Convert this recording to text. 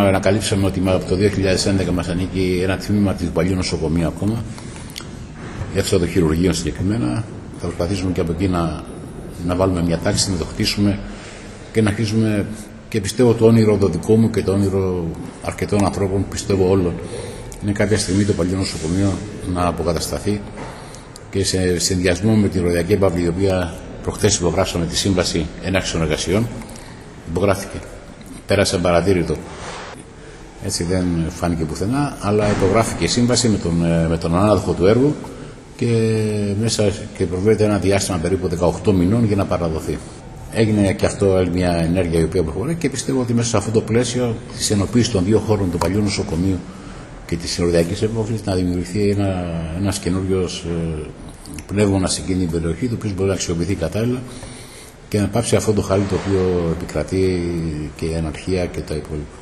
Ανακαλύψαμε ότι από το 2011 μας ανήκει ένα τμήμα της παλιού νοσοκομείου ακόμα, έξω από το χειρουργείο συγκεκριμένα. Θα προσπαθήσουμε και από εκεί να, να βάλουμε μια τάξη, να το χτίσουμε και να χτίσουμε και πιστεύω το όνειρο το δικό μου και το όνειρο αρκετών ανθρώπων, πιστεύω όλων, είναι κάποια στιγμή το παλιό νοσοκομείο να αποκατασταθεί και σε συνδυασμό με την Ροδιακή Επαυλή, η οποία προχθές υπογράψαμε τη σύμβαση έναρξης των εργασιών, υπογράφηκε. Πέρασε παρατήρητο. Έτσι δεν φάνηκε πουθενά, αλλά υπογράφηκε η σύμβαση με τον, με τον ανάδοχο του έργου και μέσα και προβλέπεται ένα διάστημα περίπου 18 μηνών για να παραδοθεί. Έγινε και αυτό μια ενέργεια η οποία προχωρεί και πιστεύω ότι μέσα σε αυτό το πλαίσιο της ενοποίησης των δύο χώρων του παλιού νοσοκομείου και της συνοριακής επόφη να δημιουργηθεί ένα ένας καινούριος ε, πνεύμα σε εκείνη την περιοχή, το οποίος μπορεί να αξιοποιηθεί κατάλληλα και να πάψει αυτό το χάλι το οποίο επικρατεί και η αναρχία και τα υπόλοιπα.